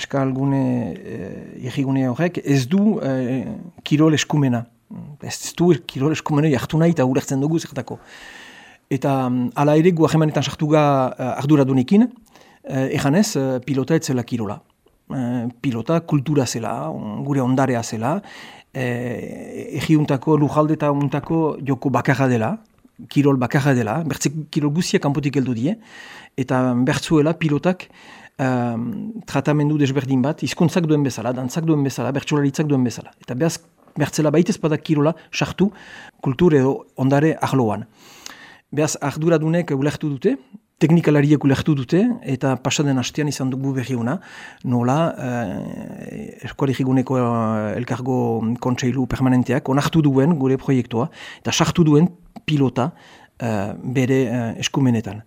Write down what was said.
eskalgune egigune horrek ez du kirol eskumena. Ez du kirol eskumena jartu nahi eta urertzen dugu zertako. Eta ala ere gu ahemanetan sartu ga arduradunekin, eganez pilota etzela kirola. Pilota kultura zela, gure ondarea zela, egiuntako lujalde eta untako joko bakarra dela, kirol bakarra dela, bertze kirol guzia kanpotik heldu die, eta bertzuela pilotak um, tratamendu desberdin bat, izkuntzak duen bezala, dantzak duen bezala, bertsularitzak duen bezala. Eta behaz, bertzela baitez badak kirola sartu kultur edo ondare ahloan. Behaz, arduradunek ulertu dute, teknikalariek ulertu dute, eta pasaden hastean izan dugu berri nola eh, eskualigiguneko eh, elkargo kontseilu permanenteak onartu duen gure proiektua, eta sartu duen pilota eh, bere eh, eskumenetan.